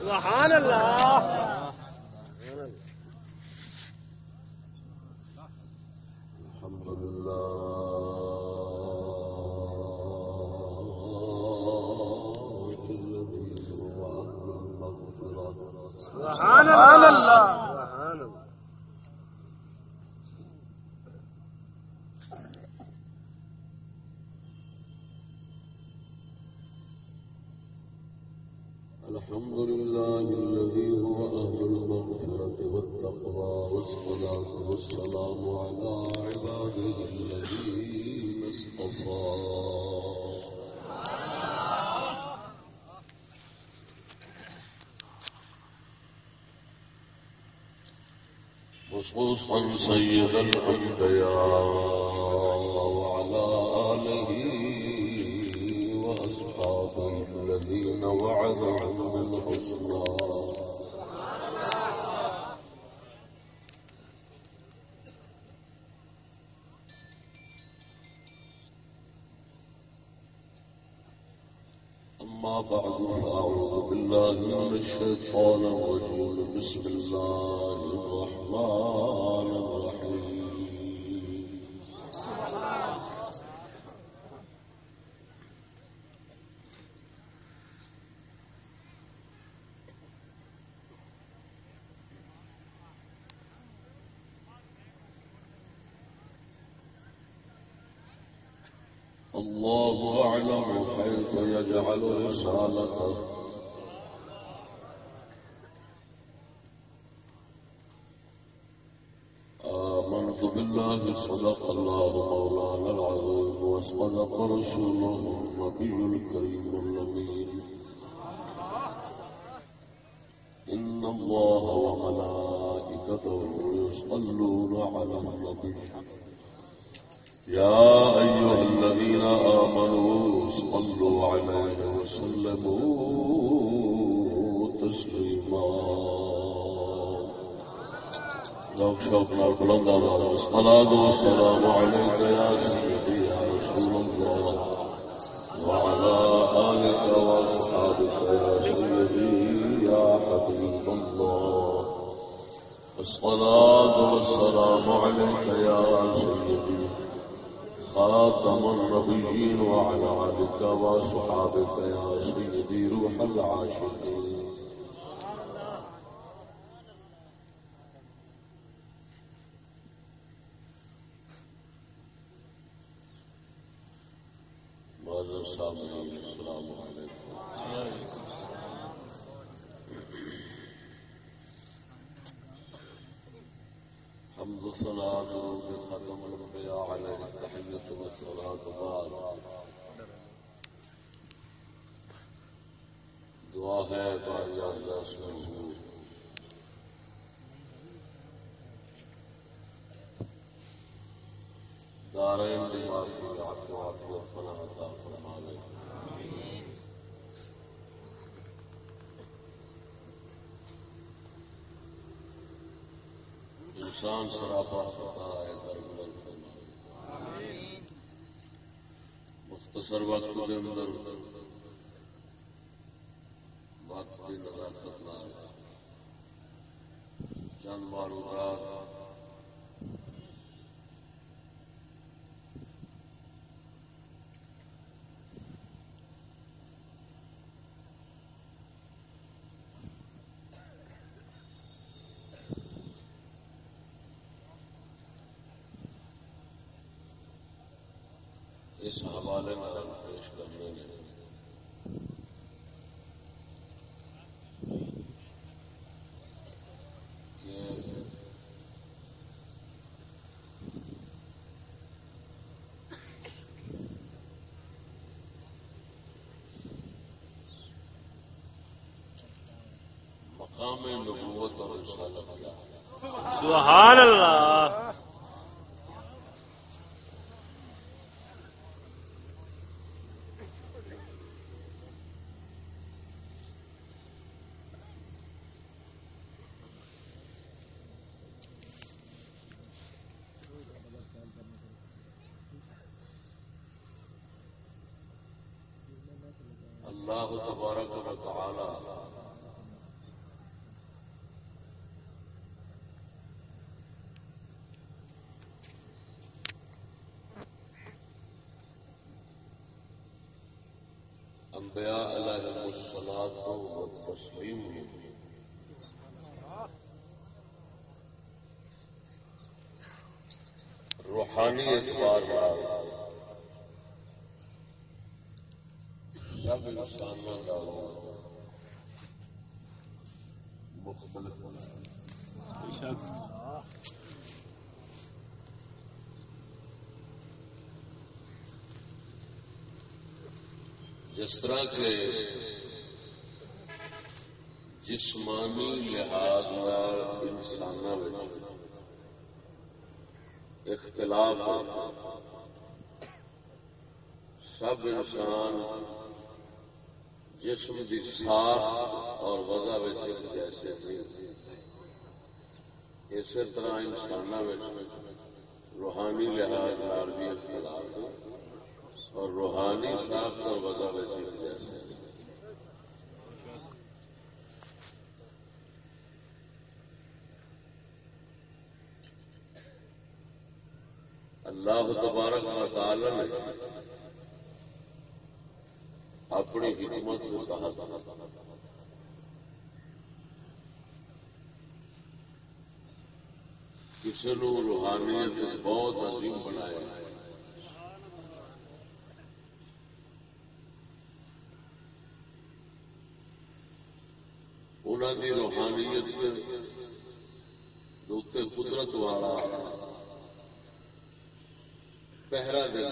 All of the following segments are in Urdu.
سبحان اللہ۔ خصوصا سيد الأنبياء وعلى آله وأصحابه الذين وعدهم بالحسنى. أما بعد، فأعوذ بالله من الشيطان الرجيم. بسم الله يجعل رسالته آمنت بالله صدق الله مولانا العظيم وصدق رسوله النبي الكريم الأمين إن الله وملائكته يصلون على النبي يا أيها الذين آمنوا عليه وسلموا تسليما لوگ شوق نال بلند آواز الصلاة والسلام عليك يا سيدي يا رسول الله وعلى آلك وأصحابك يا سيدي يا حبيب الله الصلاة والسلام عليك يا سيدي خاتم النبيين وعلى آلك وصحابك يا سيدي روح العاشقين معذر سامعين السلام عليكم حمد الصلاة درود ختم الأنبياء عليه التحية والصلاة بعد دعا ہے باری اللہ سے حضور دارین دی معافی عفو عفو فنا عطا فرما دے انسان سراپا خطا ہے درگزر فرمائے۔ مختصر وقت کے اندر وقت کی نزاکت چند چند معروضات اس حوالے پیش کرنے نے مقام نبوت اور رسالت کیا ہے؟ سبحان اللہ! جس طرح کے جسمانی لحاظ انسانوں اختلاف سب انسان جسم کی ساخ اور وضع جیسے اسی طرح انسان روحانی لحاظ بھی اختلاف اور روحانی ساخت اور وضع جیسے اللہ تبارک و تعالی نے اپنی حکمت کو تحت کسی نو روحانیت بہت عظیم بنایا ہے۔ انہوں کی روحانیت قدرت والا پہرا دے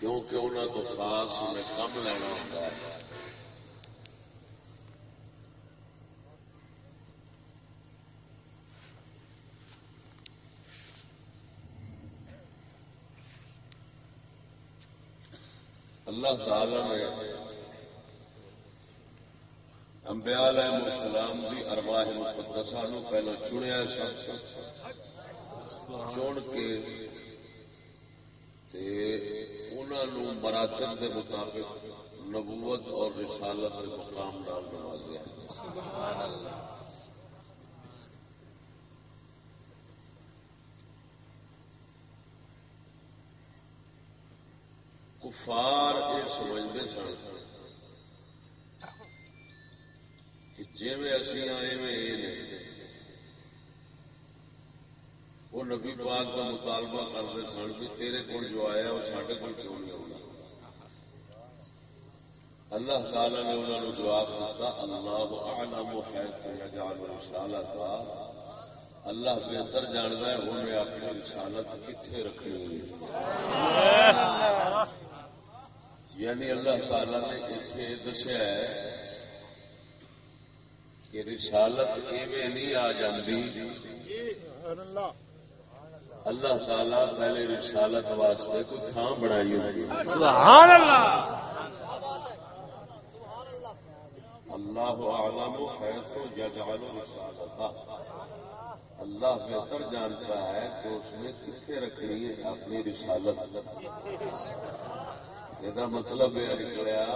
کیونکہ انہوں کو خاص انہیں کم لینا ہوتا ہے۔ اللہ تعالی نے انبیاء علیہ السلام کی ارواح مقدسہ نو پہلو چنیا سب چن کے انہوں مراتب کے مطابق نبوت اور رسالت کے مقام ڈال بنا دیا کفار یہ سمجھتے سن جی اسی آئے وہ نبی پاک کا مطالبہ کرتے سن بھی تیرے کول جو آیا وہ سارے کول کیوں نہیں ہوگا اللہ تعالی نے انہوں نے جواب دیتا اللہ اعلم حیث یجعل رسالتا اللہ بہتر جانتا ہے انہیں اپنی رسالت کتنے رکھی ہوئی؟ یعنی اللہ تعالی نے اتنے دسیا ہے کہ رسالت ایویں نہیں آ جاتی اللہ تعالی پہلے رسالت واسطے کوئی تھان بنائی سبحان اللہ اللہ عالم حیث یجعل رسالتہ اللہ بہتر جانتا ہے کہ اس نے کتنے رکھنی ہے اپنی رسالت۔ یہ مطلب یہ نکلیا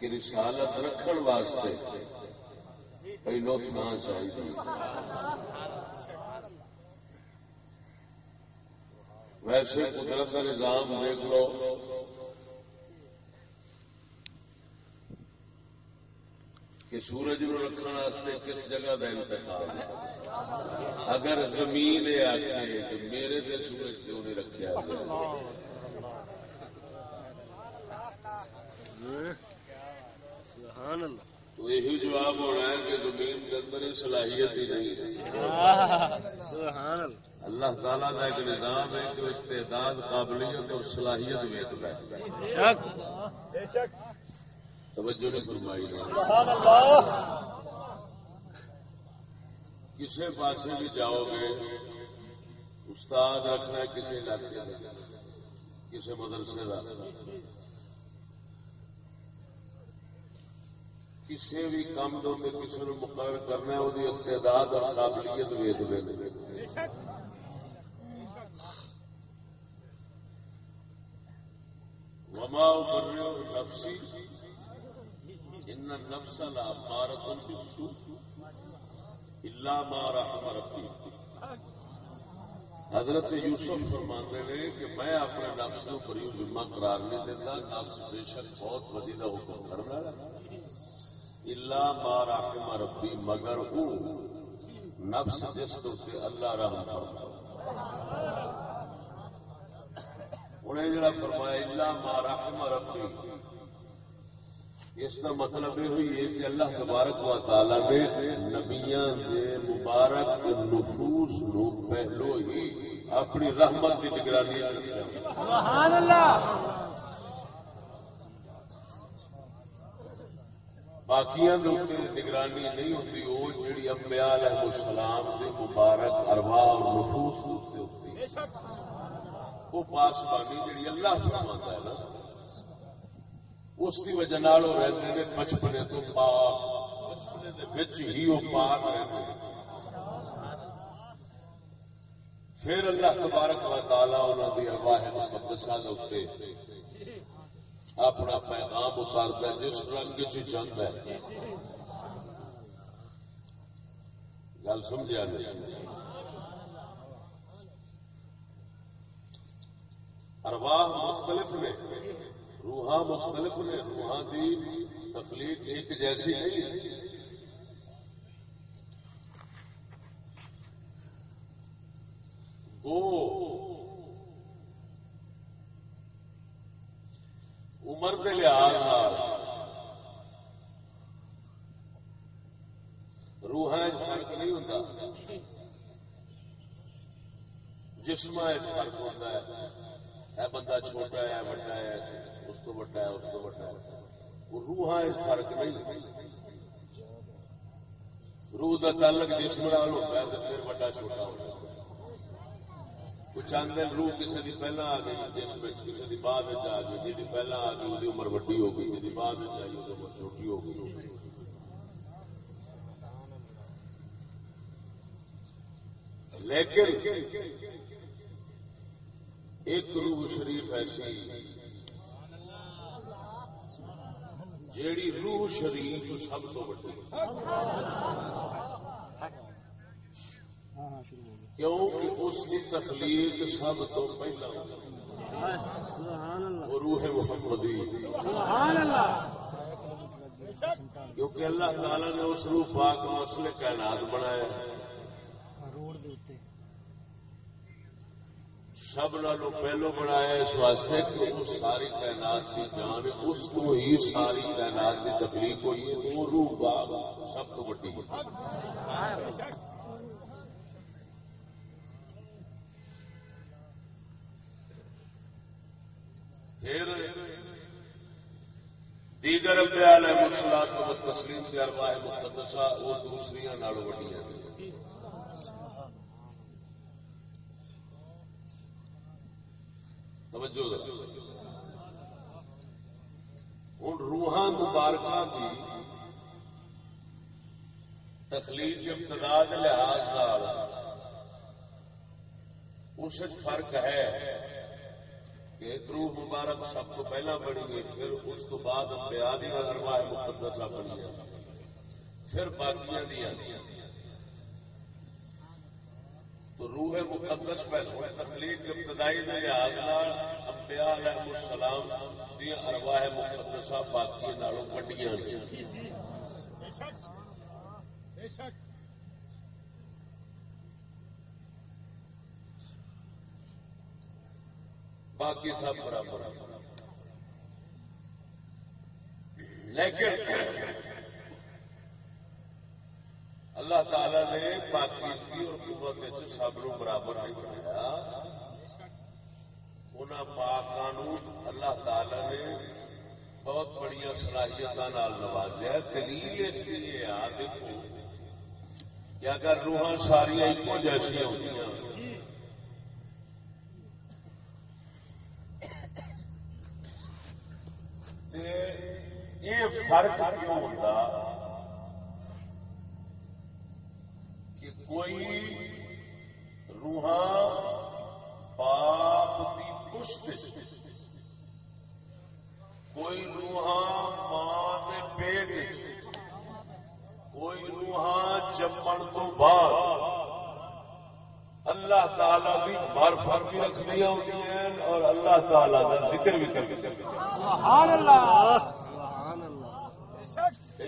کہ رسالت رکھن واسطے پہلو تھان چاہیے ویسے قدرت کا نظام دیکھ لو کہ سورج نو رکھنے کس جگہ کا انتخاب ہے اگر زمین آخے کہ میرے دے سورج کیوں نہیں رکھا سبحان اللہ۔ تو یہی جواب ہونا ہے کہ زمین کے اندر صلاحیت ہی نہیں سبحان اللہ۔ اللہ تعالیٰ کا ایک نظام ہے جو استعداد قابلیت اور صلاحیت ویکتا ہے۔ شک۔ توجہ نہیں فرمائی۔ سبحان اللہ۔ کسی پاسے بھی جاؤ گے استاد رکھنا کسی علاقے سے کسی مدرسے کا کسی بھی کام دو کسی نے مقرر کرنا وہ استعداد اور قابلیت ویچ دیں وما ابرئ نفسی ان النفس لامارۃ بالسوء الا ما رحم حضرت یوسف فرماندے نے کہ میں اپنے نفس کو فریو ذمہ قرار نہیں دیتا نفس بے شک بہت بدی کا حکم کرنا الا ما رحم ربی، مگر وہ نفس جس کو اللہ رحم فرمائے انہیں جڑا فرمایا اللہ مارا ربی۔ اس کا مطلب یہ ہوئی ہے کہ اللہ تبارک و تعالی نے نبیاں دے مبارک نفوس نو پہلو ہی اپنی رحمت کی نگرانی سبحان اللہ! باقیاں دے اوپر نگرانی نہیں ہوتی، وہ جڑی امبیا علیہ السلام دے مبارک ارواح اور نفوس ہوتی بے شک وہ پاسبانی جی اللہ فرماتا ہے نا، اس کی وجہ وہ رہتے ہیں بچپنے تو پاک، بچپنے دے وچ ہی وہ پاک رہتے ہیں پھر اللہ تبارک و تعالی انہوں کی ارواہ مقدسہ دے اوپر اپنا پیغام اتارتا ہے، جس رنگ چند ہے۔ گل سمجھا نہیں؟ ارواح مختلف نے، روحاں مختلف نے، روحاں کی تخلیق ایک جیسی نہیں۔ وہ عمر کے لحاظ روحاں فرق نہیں ہوتا جسم فرق ہوتا ہے۔ ہے بندہ چھوٹا ہے بڑا ہے، اس کو بڑا ہے، اس کو بڑا ہے۔ وہ روح فرق نہیں روح کا تعلق جسم ہوتا ہے، تو پھر بڑا، چھوٹا ہوتا ہے۔ کچھ روح کسی کی پہلا آ گئی کسی کی بعد آ گئی جی پہلا آ گئی وہی عمر وڈی ہو گئی جی بعد آئی وہ عمر چھوٹی ہو گئی۔ لیکن ایک روح شریف ایسی جیڑی روح شریف سب تو بڑی کیوں کہ اس کی تخلیق سب تو پہلا روح محمدی۔ کیونکہ اللہ تعالی نے اس روح پاک مسئلے کائنات بنایا سب نالوں پہلو بنایا اس واسطے کہ وہ ساری تعینات کی جان اس کو ہی ساری تعینات کی تکلیف ہوئی ہے۔ وہ روح باغ سب تو بڑی پھر دیگر امبیال ہے مسلات کو تسلیم سے ارواہ مقدسہ وہ دوسری نالوں وڈیاں توجہ ہوں روحان مبارکہ کی تخلیق ابتدا کے لحاظ اس فرق ہے۔ کہ ایک روح مبارک سب تو پہلا بنی گئی پھر اس کو بعد بیادی ارواح مقدسہ بنی ہے۔ پھر باقیاں دیا تو روح مقدس پہلو تخلیق ابتدائی نے لحاظ امبیا علیہ السلام دی ارواح مقدسہ باقی نالوں وڈیاں باقی سب برابر لیکن اللہ تعالی نے پاکیزگی اور قوت سب نو برابر نہیں بنایا۔ انہوں پاکوں اللہ تعالی نے بہت بڑی صلاحیت نوازیا دلیل اس لیے آ دیکھو کہ اگر روحان ساریا ایک جیسا ہوتی یہ فرق کیوں ہوتا کہ کوئی روحان پاپ کی پشت کوئی روح ماں کے پیٹ کوئی روحان جمن تو بعد اللہ تعالی بھی معرفت بھی رکھ دیا ہوتی اور اللہ تعالی کا ذکر بھی کر اللہ!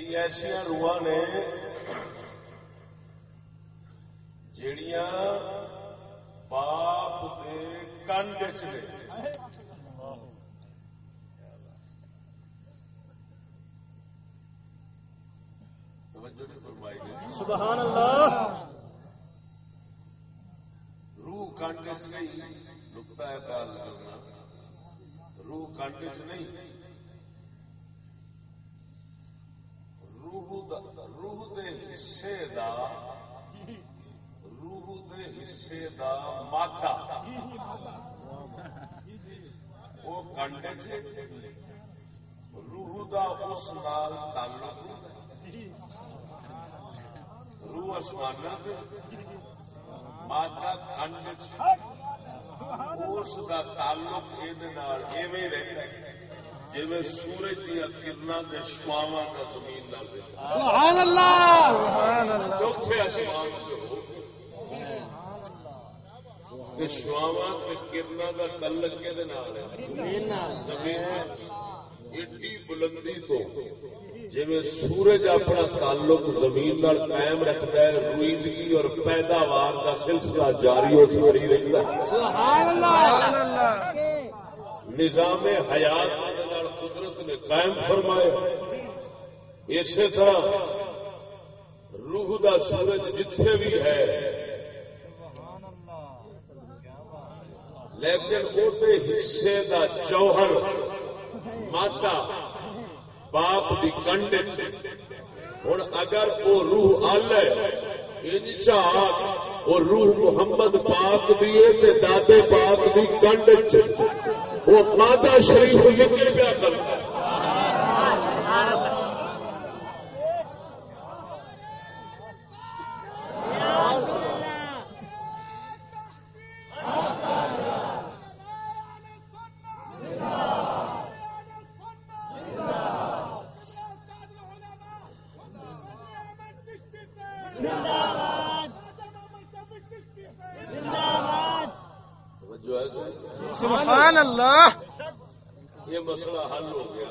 کئی ایسا روح نے جڑیاں باپ کے کنڈ چ نے توجہ نہیں فرمائی نے سبحان اللہ روح کنڈ چ نہیں نکتا ہے پیار کرنا روح کنڈ چ نہیں روح دا روح دے حصے دا روح دے حصے دا مادہ. وہ کنڈ چ روح دا اس نال تعلق روح آسمان مادہ کنڈ چ اس کا تعلق یہ رہتا ہے جی سورج دیا کرنا کے شواوا کا زمین نہ سبحان اللہ. شواوا کرنا کا تعلق زمین ایڈی بلندی تو جی سورج اپنا تعلق زمین قائم رکھتا ہے روئندگی اور پیداوار کا سلسلہ جاری ہو جاری رہتا ہے۔ نظام حیات قدرت نے قائم فرمایا۔ اسی طرح روح دا سورج جتھے بھی ہے۔ لیکن وہ حصے دا جوہر ماتا باپ دی کنڈ ہوں اگر وہ روح آل ہے وہ روح محمد پاک دیے تے دادے پاک دی کنڈ وہ ماتا شریف لکھے پیا کرتا ہے جو ہے سبحان اللہ یہ مسئلہ حل ہو گیا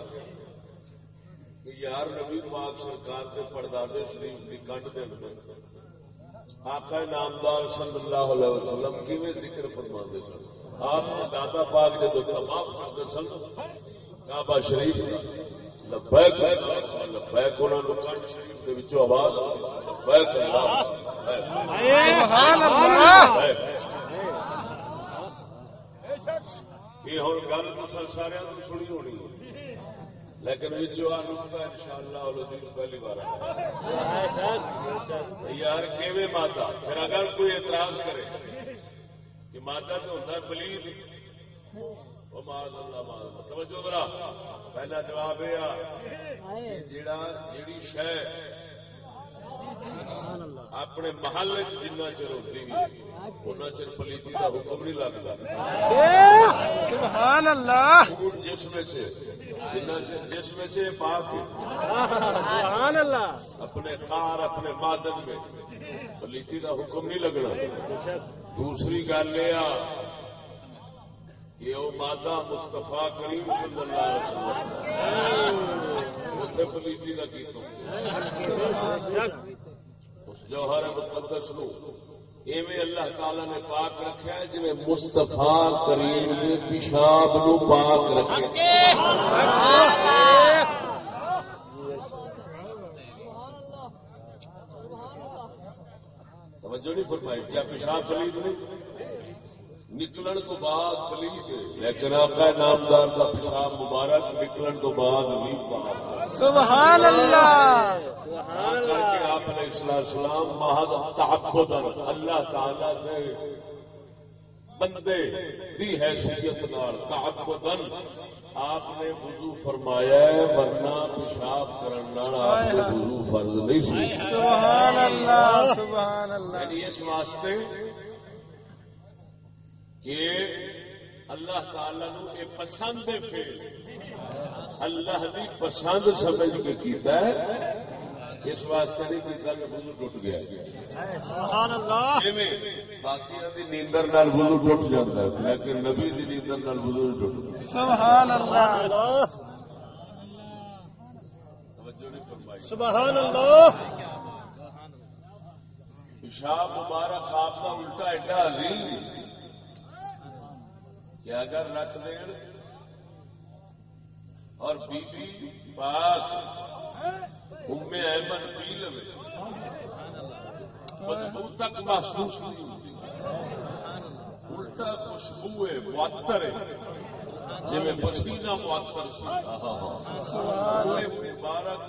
کہ یار نبی پاک سرکار کے پردادے شریف کی کنڈ دے اندر۔ آقا نامدار صلی اللہ علیہ وسلم کی میں ذکر فرما دے سن؟ آپ نے دادا پاک جب تمام کرتے سن؟ کعبہ شریف کا لبیک لبیک انہوں نے کنڈ شریف کے وچوں آواز۔ لبیک اللہ یہ ہوں گل تو سارا سنی ہونی ہے۔ لیکن نقطہ ان شاء اللہ پہلی بار یار کیویں ماتا؟ پھر اگر کوئی اعتراض کرے کہ ماتا تو ہوتا ہے پلیز توجہ برا پہلا جواب یہ جڑا جیڑی شہ اپنے محل جنہ چر ہوتی ان چر پلیتی کا حکم نہیں لگتا۔ سبحان اللہ! جس میں سے جس میں سے پاک سبحان اللہ۔ اپنے کار اپنے مادن میں۔ پلیتی کا حکم نہیں لگنا۔ دوسری گل یہ کہ وہ مادہ مستفا کریم صلی اللہ علیہ وسلم۔ پلیتی کا کی اس جوہر مقدس نو ایویں اللہ تعالی نے پاک رکھا ہے جی مستفا کریم نے پیشاب نو پاک رکھے توجہ نہیں فرمائی، کیا پیشاب خرید نہیں؟ نکلن تو بعد پلید لیکن آقا نامدار کا پیشاب مبارک نکلن تو بعد بھی سبحان اللہ! کر کے آپ نے اسلام سلام محض تعبد اللہ تعالی سے بندے دی حیثیت نال تعبدن آپ نے وضو فرمایا ہے ورنہ پیشاب کرنا آپ کو وضو فرض نہیں سی۔ سبحان اللہ سبحان اللہ۔ یعنی اس واسطے کہ اللہ تعالی نو یہ پسند فیل اللہ دی پسند سمجھ کے کیتا ہے۔ اس واسطے نہیں کیتا کہ وضو ٹوٹ گیا۔ سبحان اللہ باقیاں دی نیندر نال وضو ٹوٹ جاندا ہے لیکن نبی دی نیندر نال وضو نہیں ٹوٹدا سبحان اللہ سبحان اللہ پیشاب مبارک آپ کا الٹا ایڈا عظیم۔ اگر رکھ دین۔ اور بی بی پاک ام احمد پی لو بدبو تک محسوس نہیں ہوتی۔ الٹا خوشبو ہے، معطر ہے۔ جی میں پسینہ معطر سی۔ مبارک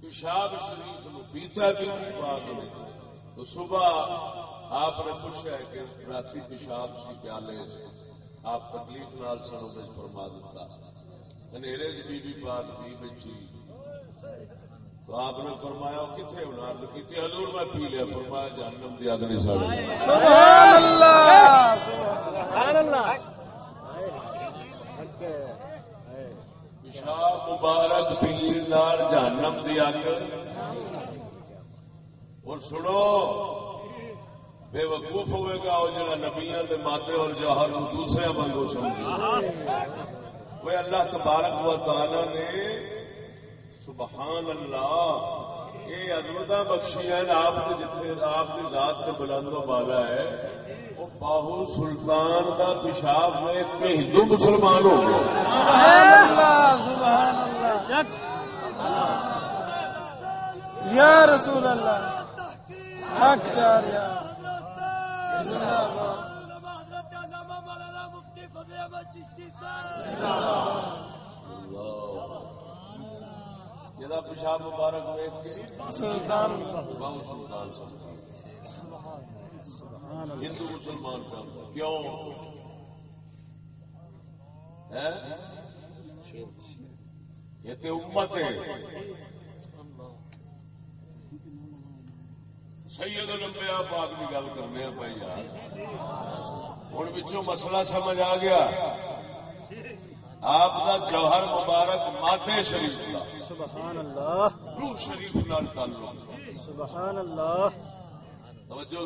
پیشاب شریف نو پیتا بھی پاک نے تو صبح آپ نے پوچھا کہ رات پیشاب سی پیالے سے آپ تکلیف نال سنو میں فرما دیتا انیرے بی بی پاک پی بیٹھی تو آپ نے فرمایا کتنے ہونا؟ کی حضور میں پی لیا۔ فرمایا جہنم دی اگنی ساڑی۔ سبحان اللہ! سبحان اللہ! پیشاب مبارک پیر نال جہنم دی اگ اور سنو بے وقوف ہوئے گا وہ جڑا نبیاں دے ماتے اور جوہر نو دوسرے منگو سمجھے۔ وہ اللہ تبارک و تعالی نے سبحان اللہ، یہ عظمت بخشی ہیں، آپ کے جتنے آپ کی ذات سے بلند و بالا ہے۔ وہ باہو سلطان کا پیشاب میں کہ ہندو مسلمان ہو گیا۔ یا رسول اللہ، حق چاریا جدا پیشاب مبارک سلطان ہندو مسلمان کا کیوں؟ یہ تو امت ہے۔ سید لمبیا پاک کی گل کرنے پائی یار۔ ہوں بچوں مسئلہ سمجھ آ گیا۔ آپ کا جوہر مبارک مادے شریف کا سبحان اللہ روح شریف نال تعلق۔ سبحان اللہ توجہ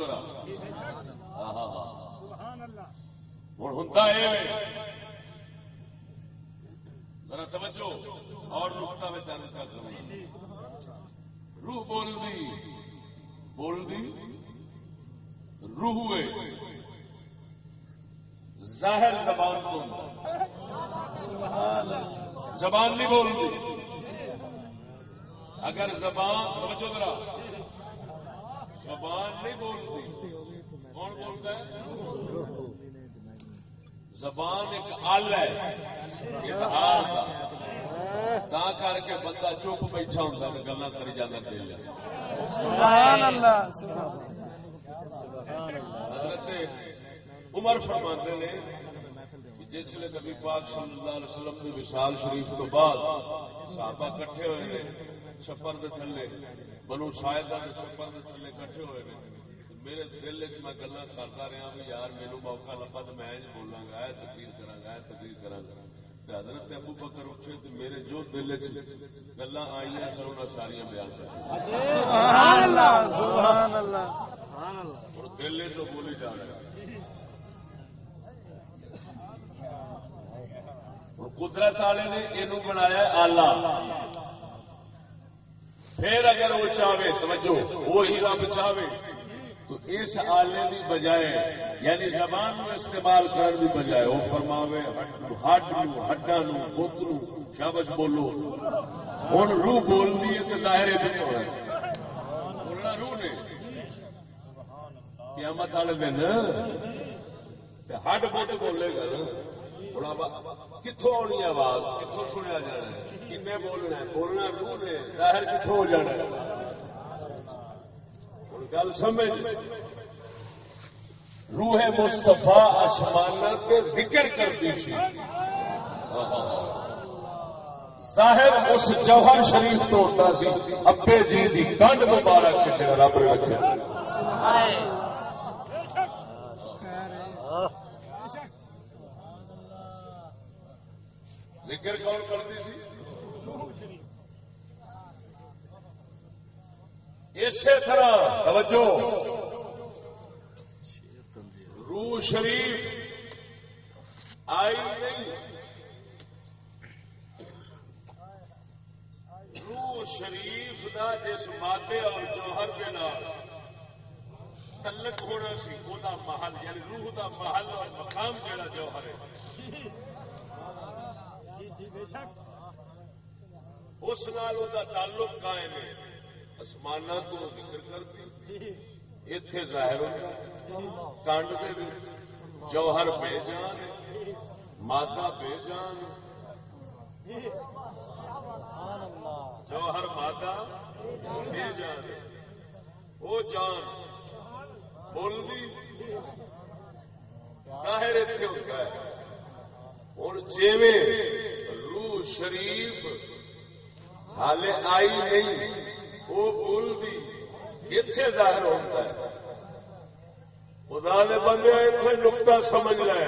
ہاں ہوں ہوں ذرا توجہ اور نقطہ میں کا کرنا روح بول دی۔ بول دی روح ظاہر زبان تو زبان نہیں بول دی اگر زبان، توجہ ذرا۔ زبان نہیں بولتی کون بولتا ہے؟ زبان ایک آل ہے۔ اظہار کا کر کے بندہ چپ بیٹھا ہوتا ہے گلا کری جانا چاہیے سبحان اللہ عمر فرماندے نے جس لیے نبی پاک صلی اللہ علیہ وسلم کی وشال شریف تو بعد صحابہ کٹھے ہوئے نے چھپر دے تھلے، بنو شاہدہ کے چھپر دے تھلے کٹھے ہوئے نے میرے دل چ میں گلا کرتا رہا بھی یار میرے موقع لبا تو میں بولاں گا تقریر کرا گا تقریر کرا گا۔ حضرت ابو بکر اٹھے تو میرے جو دل چ گلا آئی سن انہیں ساریا بیان کر اور دل تو بولی جا رہا قدرت والے نے یہ بنایا آلہ۔ پھر اگر وہ چاہے توجہ وہی رب چاہے۔ تو اس آلے کی بجائے یعنی زبان نو استعمال کرنے کی بجائے وہ فرماوے ہڈ نو ہڈا نو بت نو شابش بولو۔ ہوں روح بولنی ہے تو ظاہر ہے بولنا روح نے۔ قیامت والے دن تے ہڈ بت بولے گا۔ نا کتوں آنی آواز؟ کتوں سنیا جانا ہے؟ کنے بولنا ہے؟ بولنا روح نے، ظاہر کتوں ہو جانا ہے؟ ہوں گل سمجھ۔ روح مستفا آسمان کے ذکر کرتی سی۔ ظاہر اس جوہر شریف تو ہوتا سی۔ ابے جی کی کنڈ مبارک کے رب نے رکھے۔ ذکر کون کرتی سی؟ اسی طرح توجہ۔ روح شریف آئی نہیں۔ روح شریف دا جس مادے اور جوہر کے نال تعلق ہونا سی، وہ محل یعنی روح دا محل اور مقام جہاں جوہر ہے۔ اس نال وہ تعلق قائم ہے۔ آسمان تو ذکر کرتی اتے ظاہر ہوتا کنڈ کے جوہر بے جان مادہ بے جان جوہر مادہ بے جان وہ جان بولتی ظاہر اتنے ہوتا ہے ہوں جیویں روح شریف حالے آئی نہیں وہ بولتی اتے ظاہر ہوتا ہے۔ خدا نے بندے اتنے نقطہ سمجھ لے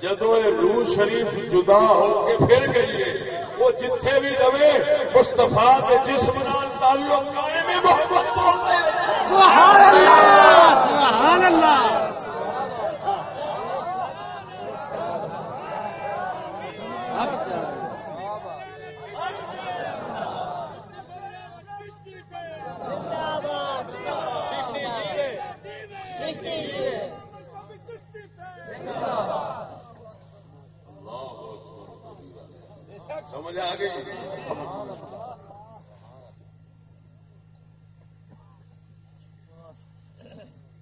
جدو یہ روح شریف جدا ہو کے پھر گئی ہے، وہ جتھے بھی رہے مستفا کے جسم نال تعلق قائم محبت سبحان اللہ سبحان اللہ۔ سمجھ آ گئی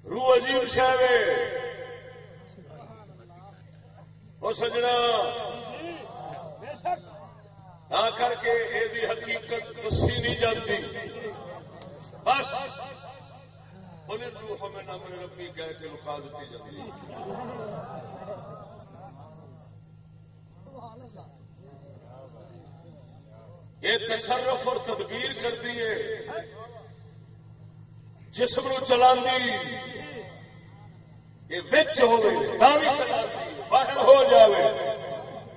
روح عجیب شہر وہ سجنا۔ آ کر کے یہ حقیقت دسی نہیں جاتی بس۔ انہیں روح ہمیں نہ میرے ربی کہہ کے لکھا دیتی جاتی ہے یہ تصرف اور تدبیر کرتی ہے جسم نو چلا یہ بچ ہوے باہر ہو جاوے۔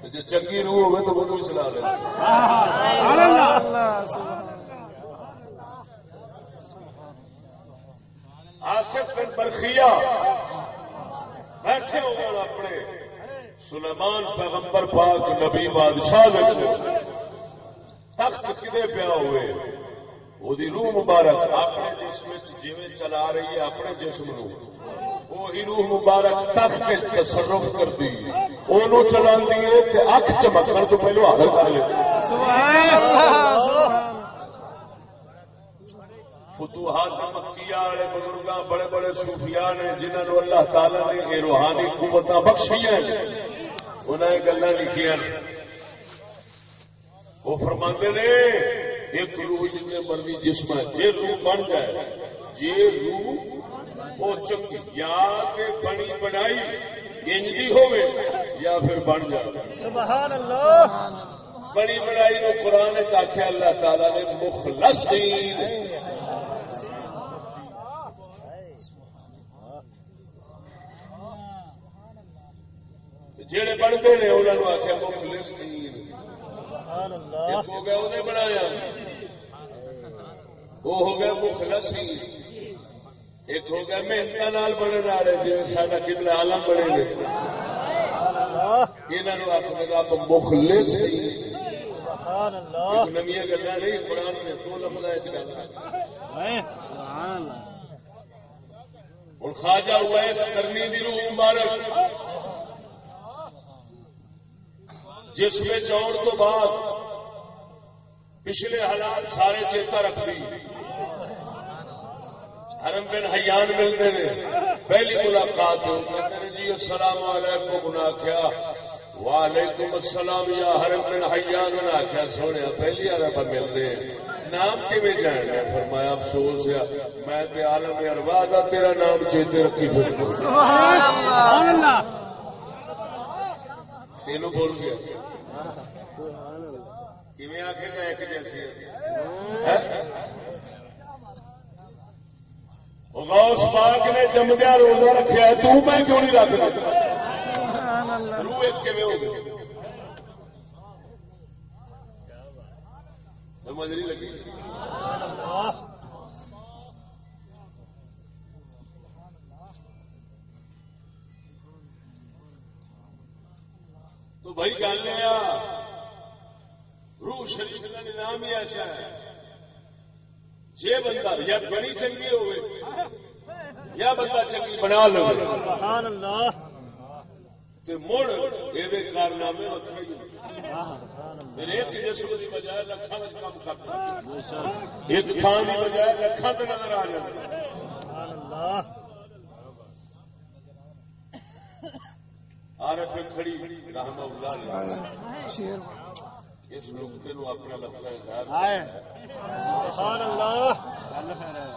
تو جو چنگی روح ہوے تو وہ چلا لے۔ سبحان اللہ سبحان آصف بن برخیا بیٹھے ہو گئے اپنے۔ سلیمان پیغمبر پاک نبی بادشاہ تخت کدے پیا ہوئے؟ وہ روح مبارک اپنے جسم جی چلا رہی ہے، اپنے جسم نو وہی روح مبارک تخت تصرف کر دی وہ چلا اک چمکن تو پہلو حاضر کر لے فتوحات مکیہ والے بزرگ بڑے بڑے صوفیاء نے جنہوں نے اللہ تعالی نے یہ روحانی قوت بخشی ہیں انہیں یہ گلا لکھیا وہ فرماتے نے ایک روح جتنے مرضی جسم ہے جی روح بن جائے۔ جی روح وہ چنگی یا کہ بنی بنائی انجی ہوے یا پھر بن جائے۔ سبحان اللہ بنی بنائی نو قرآن چاخیا اللہ تعالی نے مخلص دین جہے بنتے ہیں انہوں نے آخیا مخلص دین ایک ہو گیا انہیں بنایا وہ ہو گیا مخلص ایک ہو گیا محنت نال بنے والے جی سارا کبلا عالم بنے نے اللہ یہاں آخر رب مخلص سبحان اللہ. نمیا گلا نہیں قرآن میں دو لفظ گل سبحان اللہ۔ ہوں خواجہ ہوا اس کرنی دی روح مبارک۔ جس میں چون تو بعد پچھلے حالات سارے چیتا رکھ دی۔ حرم بن حیان ملتے ہیں۔ پہلی ملاقات ہو۔ کہتے ہیں جی السلام علیکم انہاں کیا وعلیکم السلام یا حرم بن حیان انہاں کیا سونے پہلی عرب ملتے ہیں۔ نام کیویں جان؟ گیا فرمایا افسوس ہے میں تے عالم دا تیرا نام چیتے رکھی پھر سبحان اللہ۔ تینوں بول گیا۔ سبحان اللہ کیویں آخے گا ایک جیسی ہے؟ غوث پاک نے جمدیا روزہ رکھا ہے تو میں کیوں نہیں رکھ اللہ روح ایک ہو گئی؟ سمجھ نہیں لگی؟ تو بھائی گل روح شریف کا نظام ہی ایسا ہے جی بندہ یا بڑی چنگی ہوئے یا بندہ چنگی بنا لو۔ تو مڑ یہ کارنامے ایک جسم کی بجائے لکھان کام کرتا ایک تھان کی بجائے لکھان نظر آ جاتا عارف کھڑی رحمہ اللہ علیہ اس نقطے نو اپنا لگتا ہے آئے۔ سبحان اللہ گل خیر ہے۔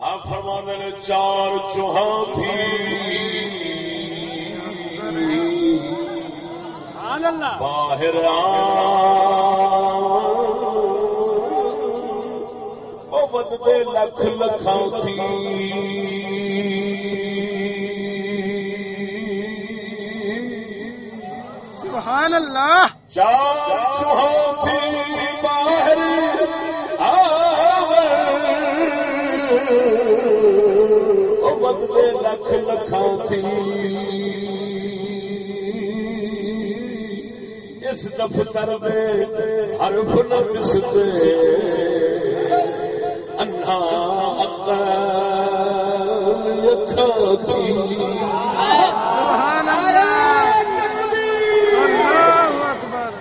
آپ فرمانے نے چار چوہاں تھی۔ سبحان اللہ باہر آ وہ بدبے لکھ لکھاں تھی۔ سبحان اللہ۔ چار چوہاں تھی باہر آور۔ لکھ لکھاں تھی۔ اس دفتر میں حرف نہ بستے آقا عقل یکھا تھی سبحان اللہ اللہ اکبر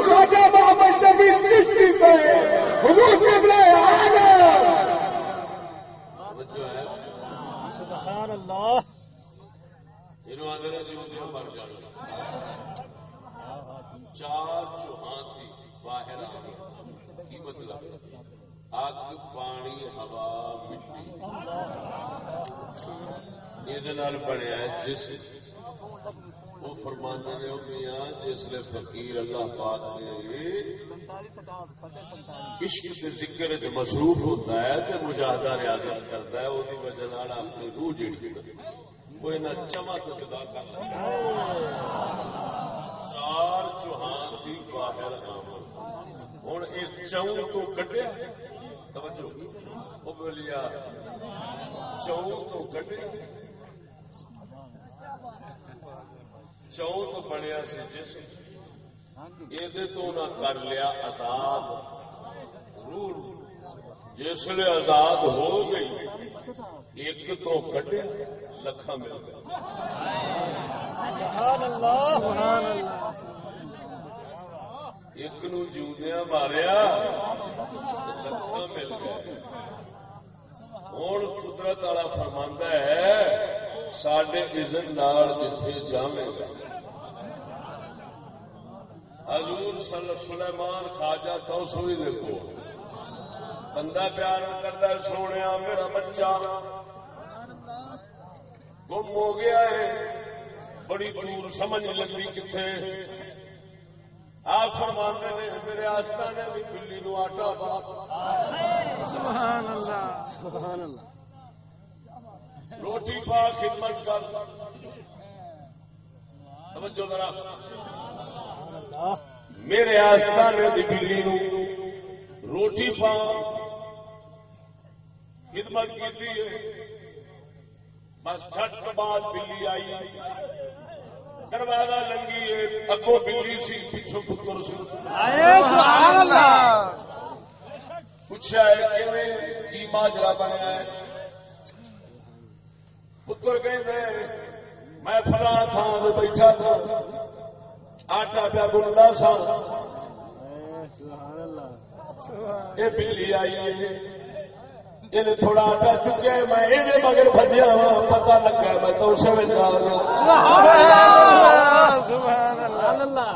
خواجہ محمد شبیر چشتی سے حضور قبلہ عالم جو ہے سبحان اللہ انہوں آدھے نے جو جو مر جانا چار چوہاں تھی باہر آ گئی کی مطلب اگ پانی ہوا مٹی یہ بنیا جس وہ فرمانے نے میاں جسے فقیر اللہ پاک نے عشق سے ذکر چ مصروف ہوتا ہے تو مجاہدہ ریاضت کرتا ہے وہی وجہ نال اپنی روح جڑی وہ انہیں چما تو جدا کر چار چوہان کی باہر آمد ہوں ایک چون تو کٹیا توجہ۔ وہ بولیا چون تو کٹیا چون تو بنیا سی جسم یہ تو نہ کر لیا آزاد روح جسے آزاد ہو گئی، ایک تو کٹیا لکھا مل گیا۔ ایک نو جودیا ماریا لکھا مل گیا۔ ہوں قدرت والا فرماندہ ہے سڈے عزت نال جتھے جاوے گا حضور صلی سلیمان خواجہ تو سوئی دیکھو بندہ پیار کرتا ہے سونے میرا بچہ۔ گم ہو گیا ہے۔ بڑی دور سمجھ نہیں لگتی کتنے آپ فرمانے نے میرے آستہ نے بھی بلی نو آٹا پا۔ سبحان اللہ۔ سبحان اللہ۔ روٹی پا خدمت کر۔ توجہ ذرا۔ میرے آستہ نے بھی بلی نو روٹی پا۔ خدمت کی بس چھٹ کے بعد بلی آئی۔ دروازہ لنگی ہے۔ اگو بلی سی پیچھو پتر سی۔ پوچھا ہے کی ماجرا بنیا ہے؟ پتر کہتے میں فلاں تھان بیٹھا تھا آٹا پیا گندا سا یہ بلی آئی ہے یہ تھوڑا آٹا چکیا میں یہ مگر بجیا وا پتا لگا میں تو اسے میں جا رہا سبحان اللہ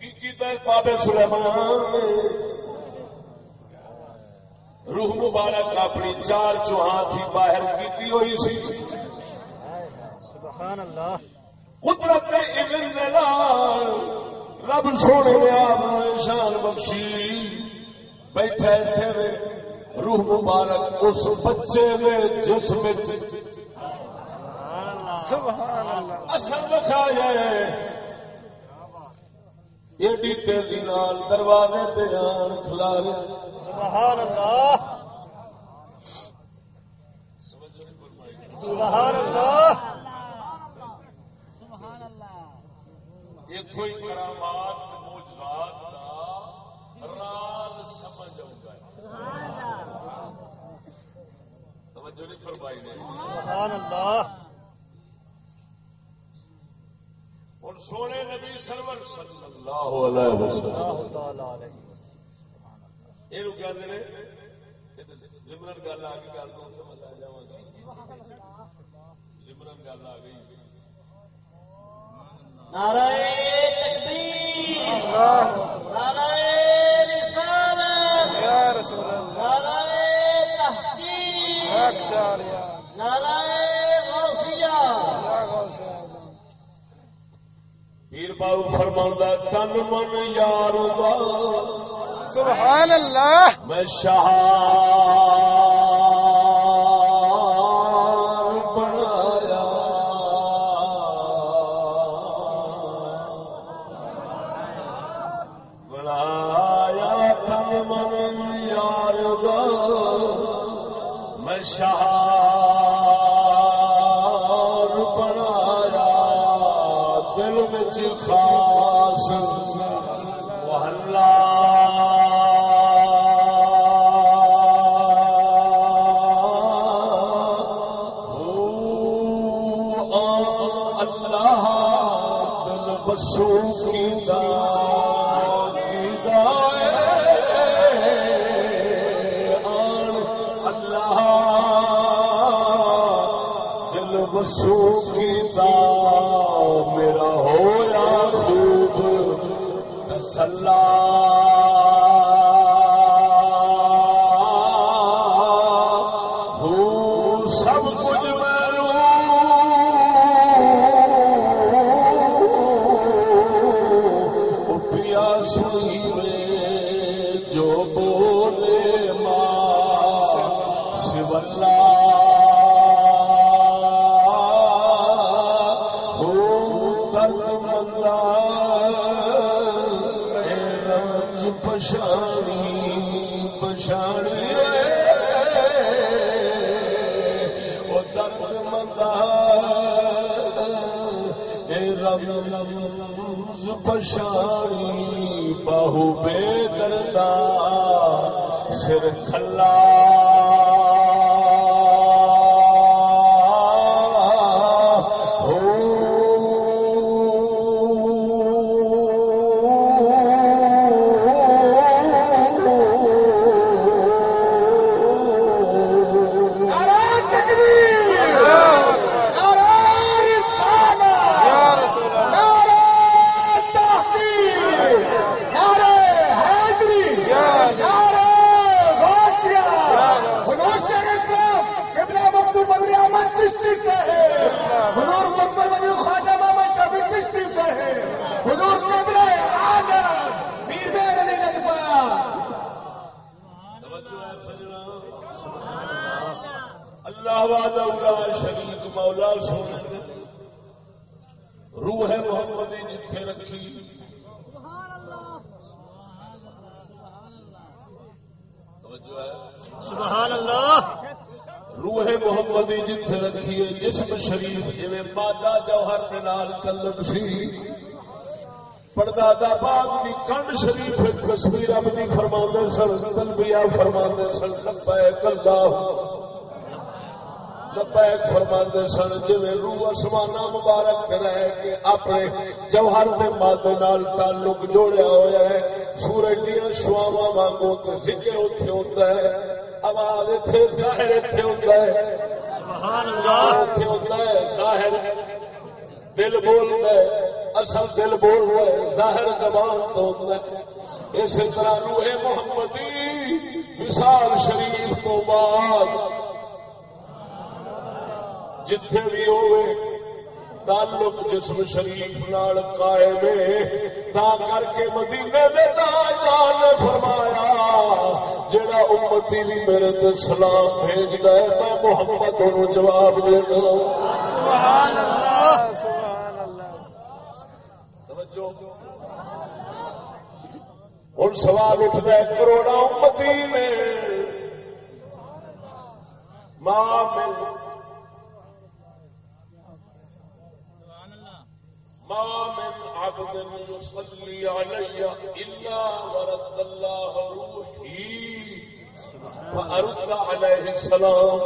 کی کیتا ہے بابے سلیمان نے روح مبارک اپنی چار چوہاں تھی باہر کیتی ہوئی سی۔ سبحان اللہ۔ قدرت نال رب سونے نے آپ شان بخشی۔ بیٹھا اتنے وے روح مبارک اس بچے سبحان اللہ۔ اثر دکھایا ایڈی تیزی نال دروازے تے آن کھلارے سبحان اللہ۔ سبحان اللہ۔ اتو ہی کرامات راز سمجھ آؤں توجہ نہیں فرمائی نے۔ سبحان اللہ۔ ہوں سونے نبی سرور صلی اللہ علیہ وسلم۔ اللہ یہ کہتے ہیں جمرن گل آ گئی گل تو سمجھ آ جا جمرن گل آ گئی نعرہ تکبیر اللہ نعرہ رسالت یا رسول اللہ نعرہ تحقیق حق جاریا نعرہ غوثیہ یا غوث اعظم پیر بابو فرما تن من یار دا سبحان اللہ! میں شہار بنایا بنایا تن من یار میں شہار اللہ شریک مولا سونے روح محمد جتھے رکھی۔ ہے۔ سبحان اللہ۔ روح محمدی جتھے رکھیے جسم شریف جی مادہ جوہر کے نال کلم سی۔ پردادا باغ کی کنڈ شریف تصویر اپنی فرما سن تلبیا فرما سن لبیک اللہ لبیک فرما سن جی روح آسمانہ مبارک رہ کے اپنے جوہر کے مادے نال تعلق جوڑیا ہوا ہے۔ سورج دیا شواوا واگوں تو ذکر اتنے ہوتا ہے۔ آواز اتنے ظاہر اتنے ہوتا ہے۔ سبحان اللہ اتنے ہوتا ہے ظاہر دل بولتا ہے۔ اصل دل بول رہا ہے ظاہر زبان تو ہے۔ اسی طرح روح محمدی مثال شریف تو بعد جتھے بھی ہوئے، تعلق جسم شریف نال قائم تا کر کے مدینے دے تاجدار نے فرمایا، جڑا امتی بھی میرے تے سلام بھیجدا ہے، میں محمد نو جواب دینا سبحان اللہ سبحان اللہ توجہ۔ ہوں سوال اٹھتا ہے کروڑا امتی نے ماں ما من عبد يصلي علي إلا ورد الله روحي. فأرد عليه السلام.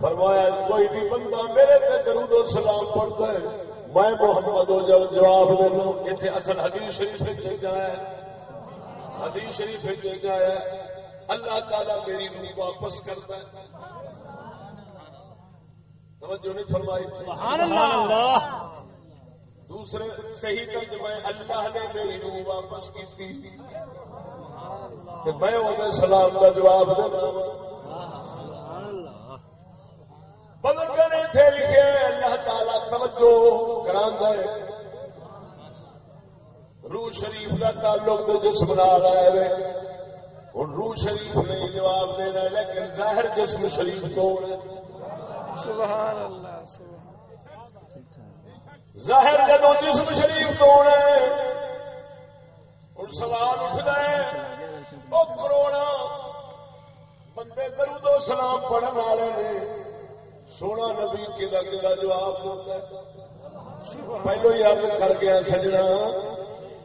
فرمایا، کوئی بھی بندہ میرے تے درود و سلام پڑھتا ہے، میں محمد و جل جواب دینا اتنے اصل حدیث شریف چل گیا ہے۔ حدیث شریف چل گیا ہے۔ اللہ تعالیٰ میری روح واپس کرتا ہے۔ توجہ نہیں فرمائی۔ سبحان اللہ۔ دوسرے صحیح ترجمہ اللہ نے میری روح واپس کی میں انہیں سلام کا جواب دینا سبحان بزرگ نے تھے لکھے اللہ تعالیٰ توجہ کرا ہے۔ روح شریف کا تعلق تو جسم نہ رہا ہے۔ ہوں روح شریف نے جواب دینا لیکن ظاہر جسم شریف کون ہے؟ سبحان اللہ، سبحان ظاہر جدو جسم شریف کون ہے۔ ہوں سوال اٹھتا ہے وہ کروڑا بندے درود و سلام پڑھن والے نے۔ سونا نبی کدا کدا جواب ہے۔ پہلو ہی ارد کر گیا سجنا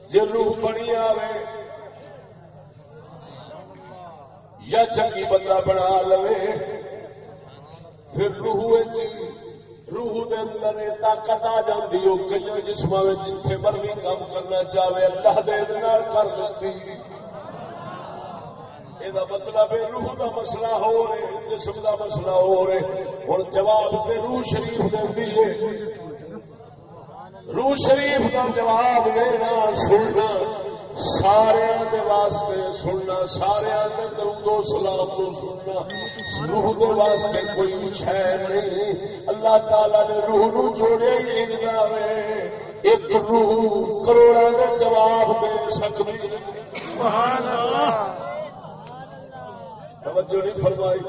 جی روح بنی آئے یا چنگی بندہ بنا لو پھر روح روح دے اندر طاقت آ جاتی وہ کئی جسم جتھے مرضی کام کرنا چاہے اللہ دے نال کر دیتی یہ مطلب ہے روح دا مسئلہ ہو رہے جسم دا مسئلہ ہو رہے ہوں جواب تے روح شریف دے ہے۔ روح شریف کا جواب دینا سننا۔ سارے دے واسطے سننا سارے دے درود و سلام تو سننا۔ روح دے واسطے کوئی شہ نہیں۔ اللہ تعالی نے روح نو جوڑے ہی انجا ایک روح کروڑا دے جواب دے سکتی سبحان اللہ۔ توجہ نہیں فرمائی۔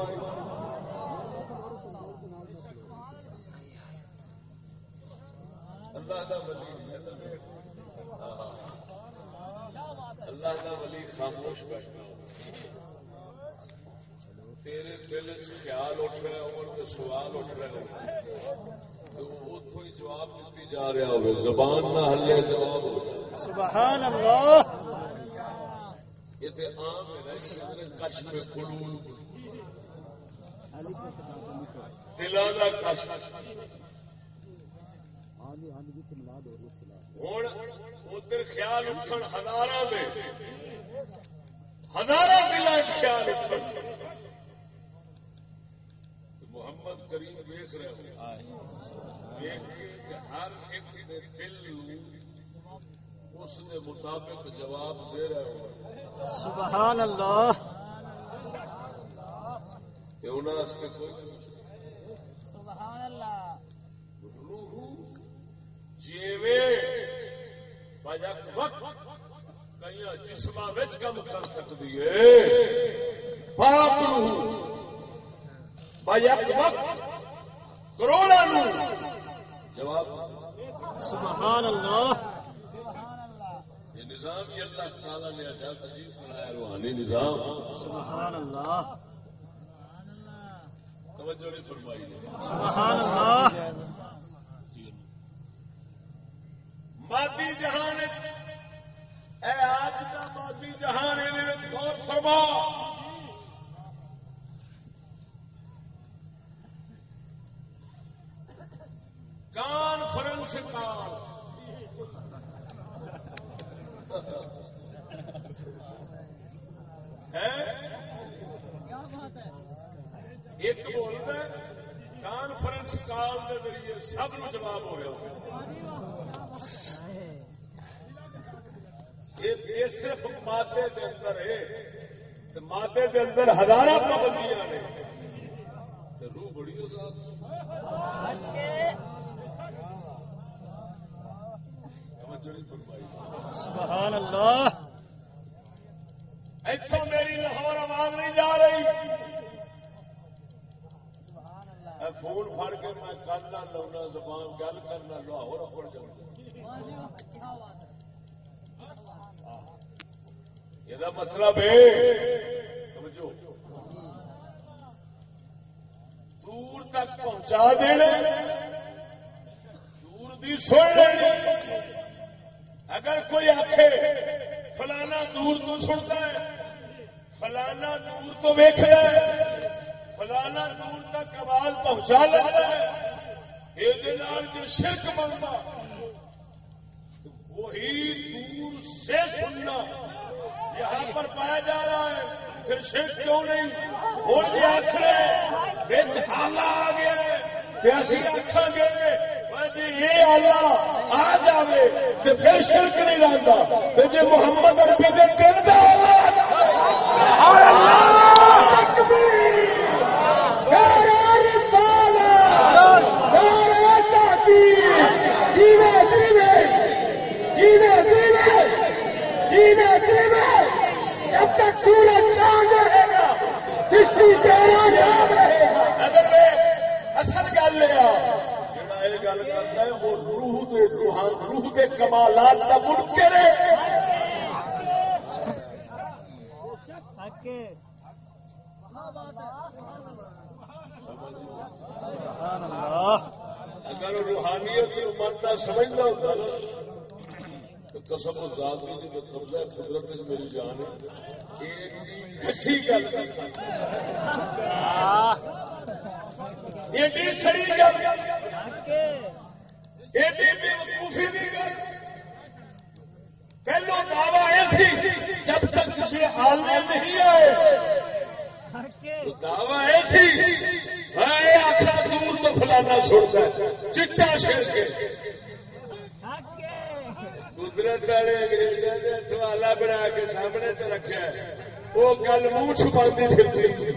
اللہ دا ولی اللہ دا ولی خاموش بیٹھنا تیرے دل خیال اٹھ رہا ہو تو سوال اٹھ رہے ہو۔ تو اتوں ہی جواب دیتی جا رہا ہو زبان نہ ہلے جواب ہو۔ سبحان اللہ۔ یہ تو عام ہے کش پہ قلوب دلوں کا کش ہوں ادھر خیال اٹھن ہزار ہزار خیال اٹھن۔ محمد کریم ویخ رہے ہو۔ ہر ایک دل اس دے مطابق جواب دے رہے ہو۔ سبحان اللہ۔ کہ انہوں نے کوئی سبحان اللہ روح بجک وقت کئی جسم کم کر سکتی ہے۔ روح بجک وقت کروڑا جواب۔ سبحان اللہ یہ نظام یہ اللہ تعالیٰ نے عجیب بنایا روحانی نظام۔ سبحان اللہ توجہ نہیں فرمائی۔ سبحان اللہ مادی جہان اے آج کا مادی جہان یہ غور فرما۔ کانفرنس کال ہے؟ ایک بولتا ہے کانفرنس کال کے ذریعے سب نو جواب ہو گیا۔ یہ صرف مادے کے اندر ہے مادے کے اندر ہزارہ پابندیاں نے۔ روح بڑی سبحان اللہ۔ اتوں میری لاہور آواز نہیں جا رہی۔ فون فر کے میں گل نہ لاؤنا زبان گل کرنا لاہور اپڑ جاؤں۔ یہ مطلب ہے سمجھو دور تک پہنچا دینا دور دی سن لینی اگر کوئی آخے فلانا دور تو سنتا ہے فلانا دور تو ویخ ہے فلانا دور تک آواز پہنچا لیتا ہے یہ جو شرک بنتا وہی دور سے سننا۔ یہاں پر پایا جا رہا ہے۔ پھر شرک کیوں نہیں؟ اور جی آخر بچ حالا آ گیا ہے۔ کہ اسی آخان گے جی یہ آلہ آ جائے تو پھر شرک نہیں رہتا جی محمد اربی کے دل کا جب تک سورج چاند رہے گا جی، تیرا رہے گا اگر اصل گل یہ گل کرتا ہے، وہ روح دے روحان، روح کمالات کا مڑ اگر روحانیت کی مانتا سمجھنا ہوتا نا قسم ذات جو قبضہ قدرت میں میری جان ہے۔ ایک کسی گل ایڈی سری گل ایڈی بےوقوفی کی گل۔ پہلو دعوی ایسی جب تک کسی حال میں نہیں آئے۔ دعوی ایسی ہے آخر دور تو فلانا چھوڑتا ہے چٹا شیر کے۔ قدرت والے انگریزوں سوالا بنا کے سامنے تو رکھا ہے۔ وہ گل منہ چھپا پھرتی۔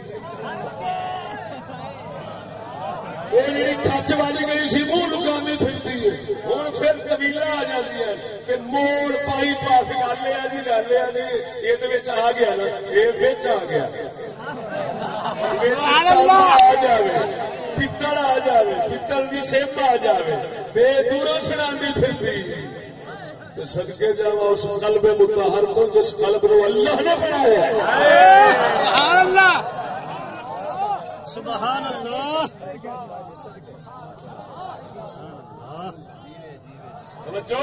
وہ جی کچ والی گئی سی منہ لکانی پھرتی ہے۔ ہوں پھر قبیلہ آ جاتی ہے کہ موڑ پائی پاس گل ہے جی گل ہے جی یہ آ گیا نا یہ آ گیا۔ آ جائے پتل آ جائے پتل کی سیپ آ جائے بے دوروں سنا سدکے جا اس قلب متحر کو جس قلب کو اللہ نے بنایا سبحان اللہ! سبحان اللہ! سمجھو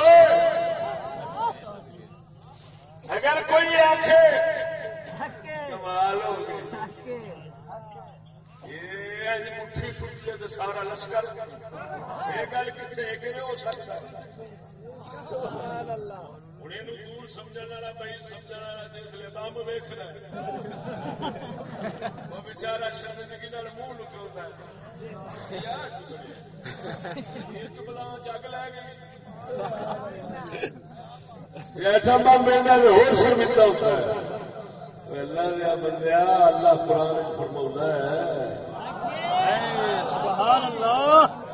اگر کوئی آخے کمال ہو یہ مٹھی تو سارا لشکر۔ یہ گل کتنے ہو سکتا ہے۔ دور سمجھ والا بھائی سمجھ والا جس لیے بمب ویخنا وہ بچارا شرمندگی منہ لکا بلا جگ لے گئی۔ ایٹم بم میرے ہو شرمندہ ہوتا ہے۔ اللہ دیا بندیا اللہ قرآن فرما ہے۔ سبحان اللہ۔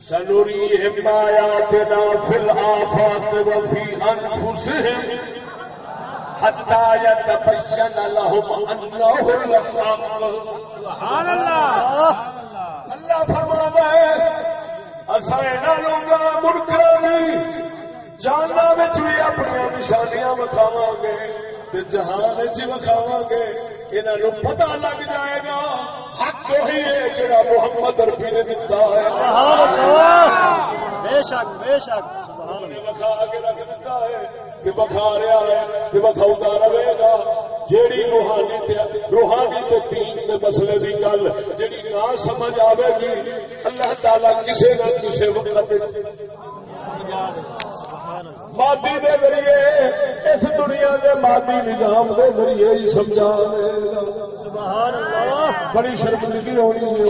سنريهم آياتنا في الآفاق وفي أنفسهم حتى يتبين لهم أنه الحق سبحان اللہ اللہ فرما ہے اصل لوگا منکرانی جانا بھی اپنی نشانیاں بکھاوا گے تے جہان چ بکھاوا گے انہوں پتہ لگ جائے گا وہی ہے جڑا محمد ارفی نے دتا ہے۔ سبحان اللہ۔ بے شک بے شک۔ سبحان اللہ بکھا کے رکھ دیتا ہے کہ بکھا رہا ہے کہ بکھاؤں رہے گا۔ جیڑی روحانی تے روحانی تے دین کے مسئلے کی گل جیڑی نہ سمجھ آئے گی اللہ تعالیٰ کسی نہ کسی وقت سمجھا دے سبحان اللہ مادی دے ذریعے اس دنیا کے مادی نظام دے ذریعے ہی سمجھا دے بڑی شرمندگی ہونی ہے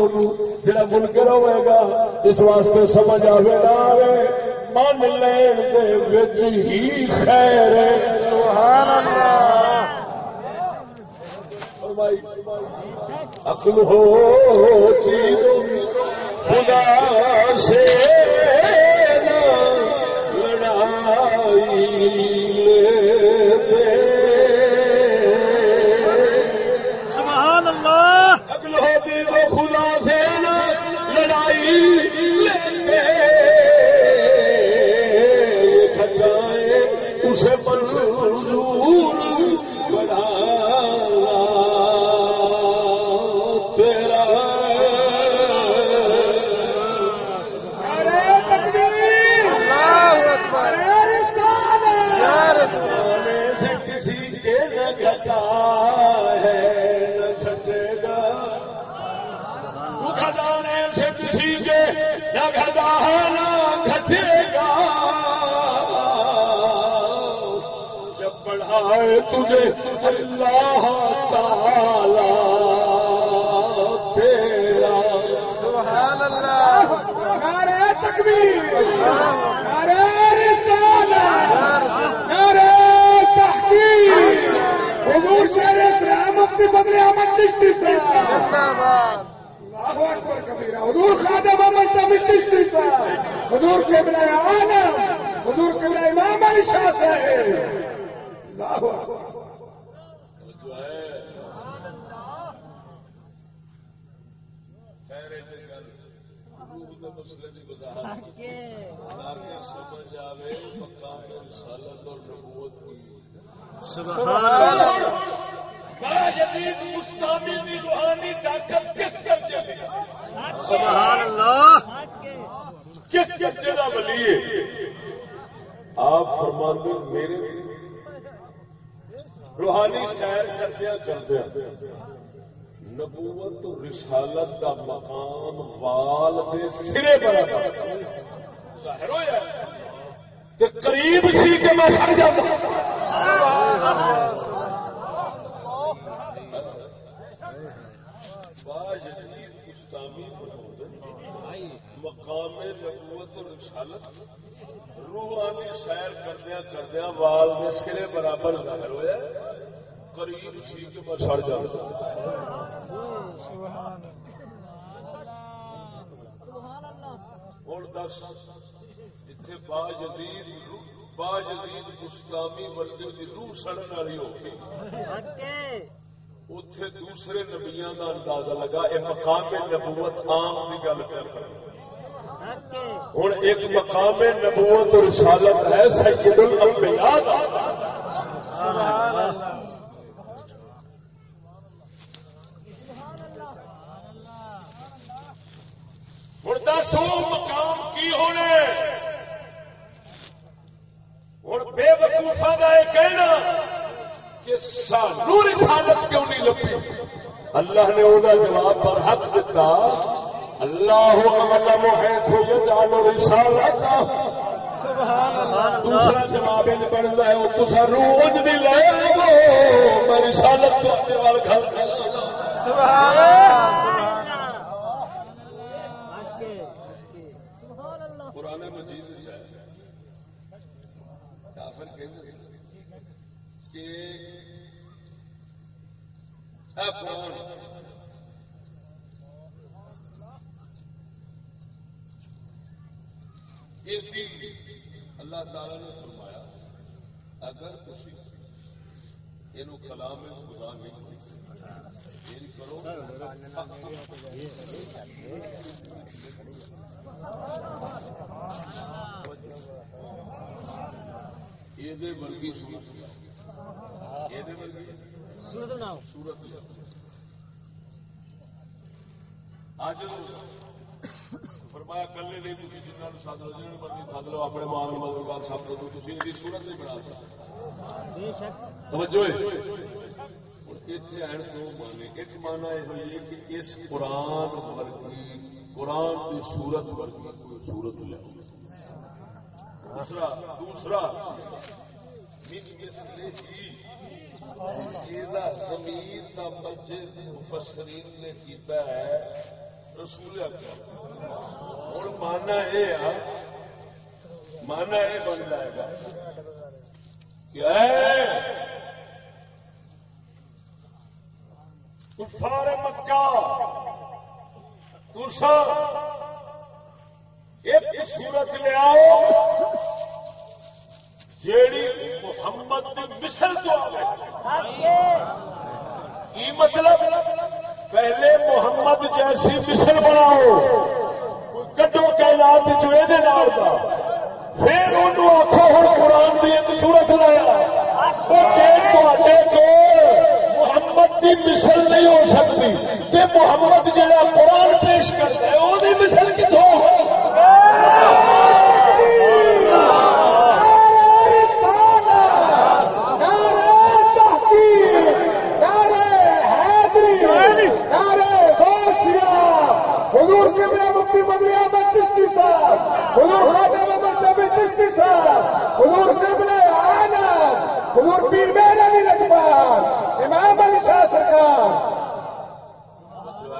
جڑا منکر ہوئے گا، اس واسطے سمجھ آئے نہ آئے من لین دے وچ ہی خیر ہے۔ سبحان اللہ عقل ہوتی خدا سے۔ جب بڑھائے تجھے اللہ تعالی تیرا۔ سبحان اللہ۔ نعرہ تکبیر۔ نعرہ رسالت نعرہ تحقیق۔ حضور شہر اسلام مفتی بدر احمد چشتی صاحب اللہ اکبر کبیرہ۔ حضور خادم احمد صاحب چشتی صاحب حضور قبلہ عالم حضور قبلہ امام علی شاہ صاحب اللہ اکبر جو ہے خیر ہے کہ گل روح دے مسئلے دی وضاحت تاکہ سمجھ آوے مقام رسالت اور نبوت کی سبحان اللہ۔ کس کس جگہ بلی ہے؟ آپ فرماتے میرے روحانی سیر کردیا کردیا نبوت و رسالت کا مقام وال دے سرے برابر۔ ظاہر ہویا تے قریب سی کہ میں سڑ جاتا یعنی مقام نبوت و رسالت۔ روحانی سیر کردیا کردیا وال کے سرے برابر ظاہر ہوا قریب سی کہ میں سڑ جاتا ہوں، دس۔ اتنے با جدید با جدید گستامی ورگے کی روح سڑن والی ہو گئی۔ اتے دوسرے نبیاں کا اندازہ لگا یہ مقام نبوت عام کی گل کر ہوں، ایک مقام نبوت اور رسالت ہے سید الانبیاء دا۔ ہوں دس وہ مقام کی ہونے۔ ہوں بے وقوفا کا یہ کہنا کہ سانو رسالت کیوں نہیں لبھی؟ اللہ نے وہ جواب پر حق دیتا اللہ اعلم حیث یجعل رسالت۔ دوسرا جواب بنتا ہے وہ تصا روز بھی لے آو میں رسالت تو اپنے وال گھر سبحان اللہ۔ کہ اللہ تعالی نے فرمایا اگر تھی یہ کلام خدا نہیں کرو یہ ورگی صورت یہ ورگی سورت اج فرمایا کلے نہیں تھی جنہوں نے سد لو جنہوں مرضی سد لو اپنے ماں مدد گل سب کو تھی یہ سورت نہیں بنا سکتے توجہ اتنے آن دو مانے ایک مانا یہ ہوئی کہ اس قرآن ورگی قرآن کی سورت ورگی کوئی سورت لے دوسرا دوسرا۔ زمین کا مسجد مفسرین نے کیتا ہے۔ رسول ہوں مانا یہ مانا یہ بن جائے گا۔ کہ سارے مکہ تسا ایک صورت لے آؤ جیڑی محمد کی مثل تو کی مطلب؟ پہلے محمد جیسی مثل بناؤ۔ کٹو کائنات نال دا۔ پھر انہوں آخو ہوں قرآن کی ایک صورت لایا تے کو محمد کی مثل نہیں ہو سکتی۔ کہ محمد جہاں قرآن پیش کرتا ہے وہ مثل کتوں ہو حضور کے میرا مفتی بدلیا میں کس کی صاحب حضور خاتم احمد شفیع چشتی صاحب حضور قبل عالم حضور پیر میر علی لکمان امام علی شاہ سرکار سبحان اللہ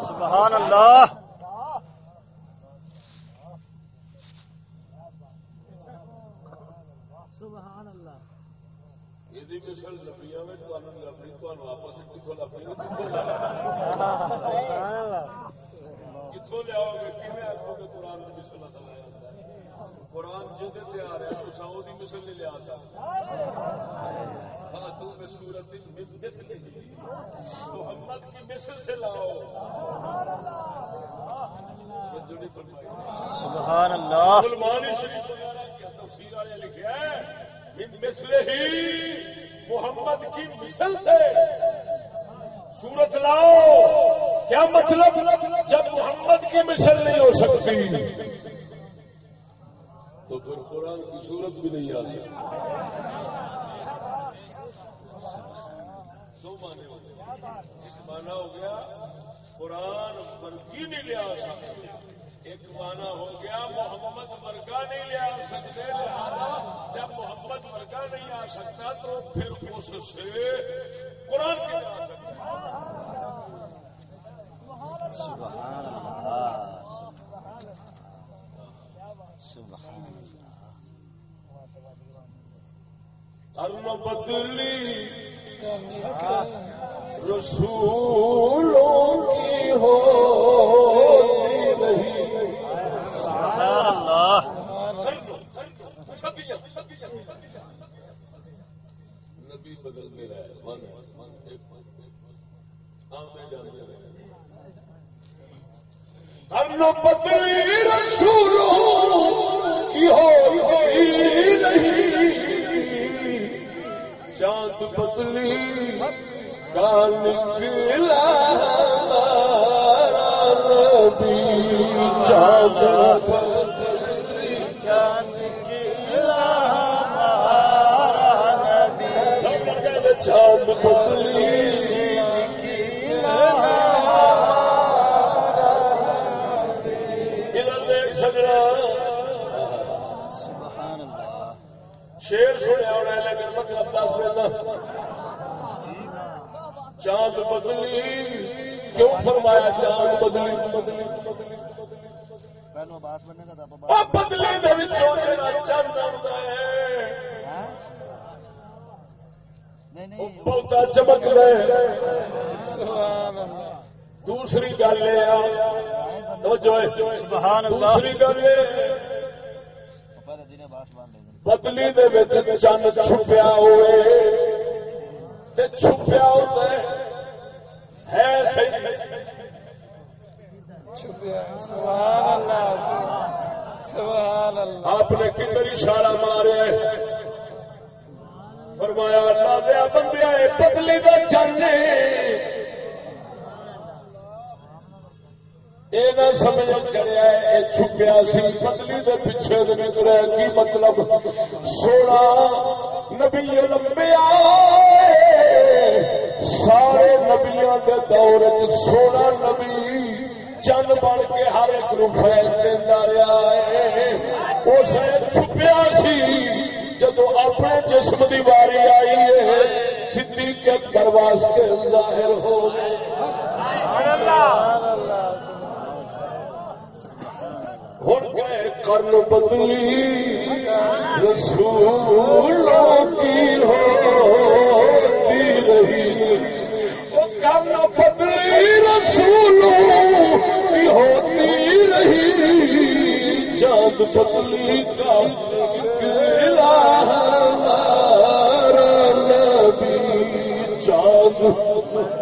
سبحان اللہ یہ مثل لبیا میں لبنی تو واپس کتوں لیا قرآن قرآن تے آ رہا مثل نہیں لیا مثل محمد کی مثل سے لاؤ۔ سبحان اللہ۔ سلمان شریف وغیرہ کے تفسیر والے لکھا ہے؟ من مثل ہی محمد کی مثل سے۔ سورت لاؤ۔ کیا مطلب؟ جب محمد کی مثل نہیں ہو سکتی۔ تو پھر قرآن کی صورت بھی نہیں آ سکتی۔ دو معنی ہو گئے ایک معنی ہو گیا قرآن ورگی نہیں لیا سکتے۔ ایک معنی ہو گیا محمد ورگا نہیں لیا سکتے۔ لہذا جب محمد ورگا نہیں آ سکتا تو پھر اس سے قرآن سبحان اللہ۔ سبحان اللہ۔ بدلی رسولوں کی ہو سبحان اللہ نبی رہے رسولوں کی ہوئی بدلی کا نکلا نبی چاند بدلی کا چاند بدلی ادھر شیر سنیا ہونا لیکن مطلب دس دینا بدلی۔ کیوں فرمایا چاند بدلی؟ بدلی پہلو بات بننے کا تھا وہ بدلی دے وچوں جڑا چاند آਉਂدا ہے۔ نہیں وہ نہیں بہتا چمکدا ہے۔ سبحان اللہ۔ دوسری گل یہ دوسری گل بدلی چند چھپیا ہوئے۔ چھپیا ہوتا ہے۔ ہے آپ نے کدھر اشارہ ماریا ہے فرمایا اللہ دیا بندیا ہے بدلی کا چانے یہ نہ سمجھ چڑیا یہ چھپیا سی۔ بدلی دے پیچھے نکل کی مطلب؟ سونا نبی لمبیا۔ سارے نبیاں دے دور چ نبی چند بن کے ہر ایک نو فیل دینا رہا ہے۔ اس چھپیا سی۔ جدو اپنے جسم کی واری آئی ہے سدھی کے در واسطے ظاہر ہو گئے۔ ہوں گئے کرن بدلی رسولوں کی ہوتی بدلی رسولوں کی ہوتی رہی۔ چاند بدلی کا نبی چاند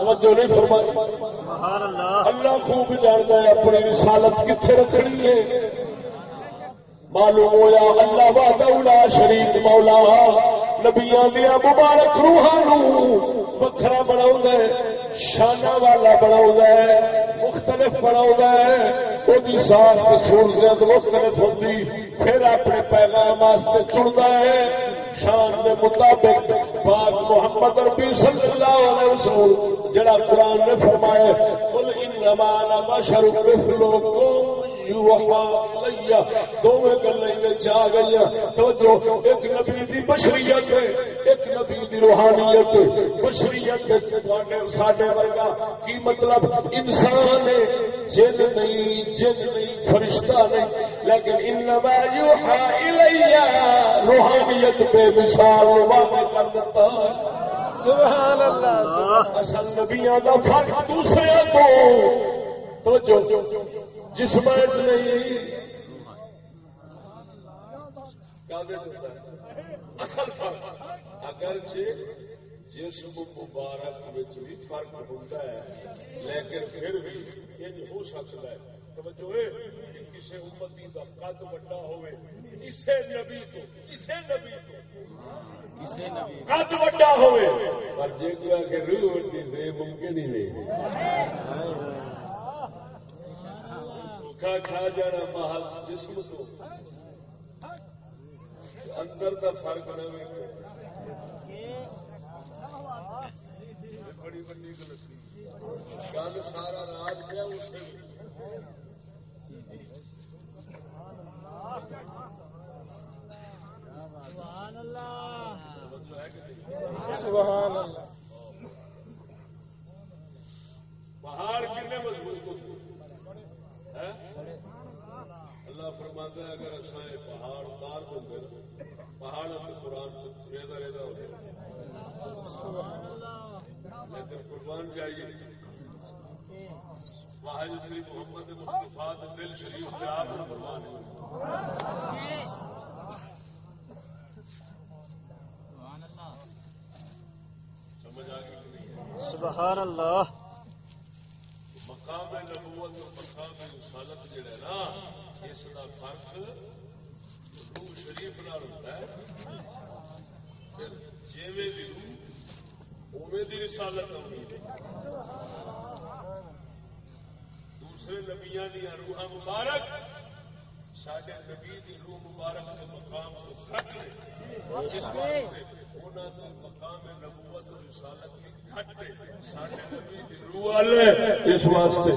توجہ نہیں فرمائی۔ سبحان اللہ اللہ خوب جانتا ہے اپنی رسالت کتنے رکھنی ہے۔ معلوم ہوا اللہ والا شریف مولا نبیا دیا مبارک روحان وکھرا بنا شانہ والا بنا مختلف بنا وہی ساتھ سہولت مختلف ہوتی پھر اپنے پیغام واسطے چنتا ہے۔ شان کے مطابق پاک محمد ربی صلی اللہ علیہ وسلم، جڑا قرآن نے فرمایا کل انما انا بشر مثلکم ایک نبی دی بشریت ایک نبی دی روحانیت۔ بشریت ساڈے ورگا کی مطلب؟ انسان ہے جن نہیں جن نہیں فرشتہ نہیں۔ لیکن انما یوحا روحانیت بے مثال واضح کر دیتا ہے۔ سبحان اللہ۔ اصل نبیاں دا فرق دوسرے تو۔ توجہ۔ جسم نہیں. اصل فرق اگرچہ جسم مبارک بھی فرق ہوتا ہے لیکن پھر بھی یہ ہو سکتا ہے. توجہ کسی امتی کا قد بڑا ہوئے اسے نبی تو اسے نبی تو. قد بڑا ہوئے. پر جے کوئی آ کے روح ہوتی ہے ممکن ہی نہیں. کھا کھا جانا محل، جسم تو۔ اندر کا فرق نہ بڑی بڑی گل سارا راج کیا اسے سبحان اللہ۔ پہاڑ کتنے مضبوط ہوتے اللہ فرماتا ہے، اگر اچھا پہاڑ اتار دیں گے پہاڑ قرآن ریدا ریدا ہو جائے لیکن قربان چاہیے واحد شریف محمد مصطفیٰ دل شریف کے آپ قربان سمجھ آ گئی سبحان اللہ۔ مقام نبوت اور مقام رسالت جڑا نا، اس کا فرق روح شریف نال ہوتا ہے۔ جیویں دی روح اوے دی رسالت ہونی دوسرے نبیاں دیا روح مبارک سارے نبی دی روح مبارک کے مقام کو گھٹ اس انہوں مقام نبوت اور رسالت کی گھٹ سارے نبی روح والے اس واسطے۔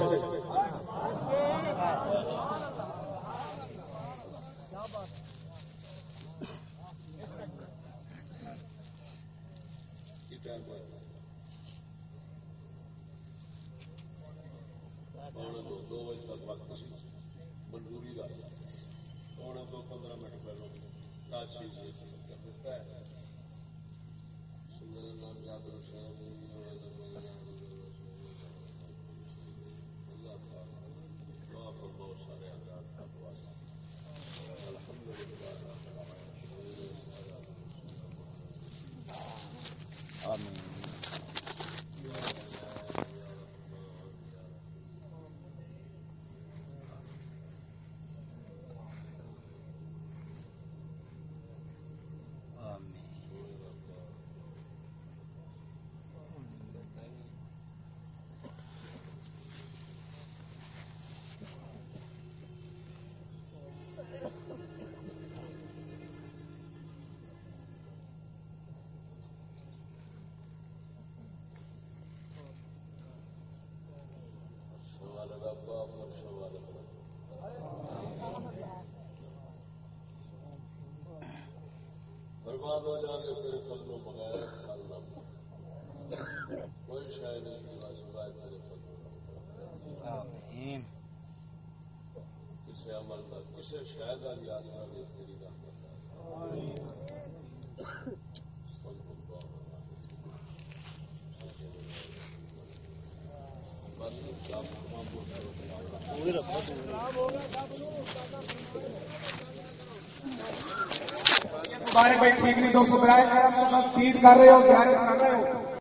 دو بجے تک وقت سی منظوری کا پونے دو پندرہ منٹ پہلو کاشی دیتا ہے سندر نام بہت سارے آمین برباد ہو جائیں گے تیرے فضلوں بغیر کوئی شاید نہیں سوائے تیرے فضلوں کسی عمل کا کسی شاید والی آسرا نہیں تیری رحمت مبارک بھائی ٹھیک نہیں دوستوں برائے کر رہے ہو کر رہے ہو۔